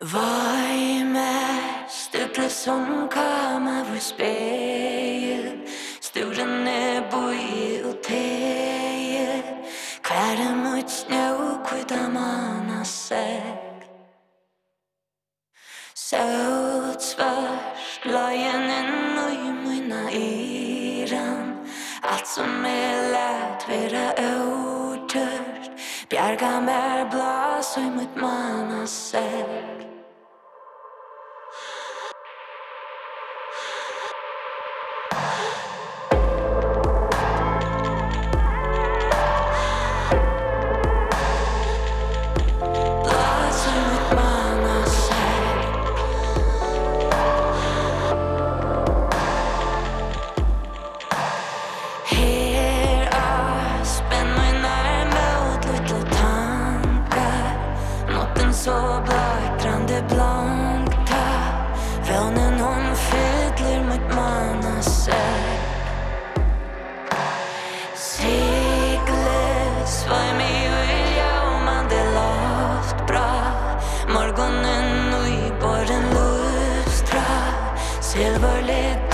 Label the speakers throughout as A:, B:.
A: Voi Du Stukle som kama vår speil Sturen er boi og teie Kvære mot snø kvita mana seg Søt svart Løyen inn og møyna iran Alt som er lett vera åtørt Bjarga mer blas og mot mana seg Vånen hon fyller mot manna mannasätt Sigles var mig vilja om man det lovt bra. Morgonen och i borren lustra Silverlit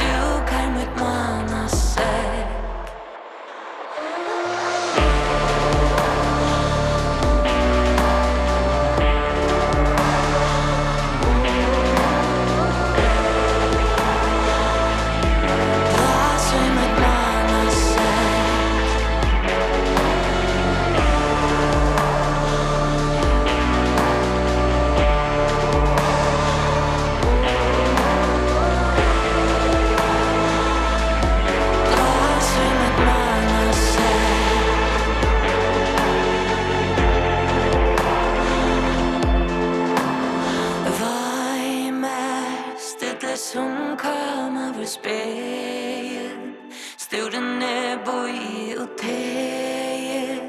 A: i spegel. Stoden er boi og teie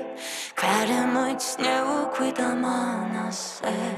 A: Hver er møyt snø og kvita manna seg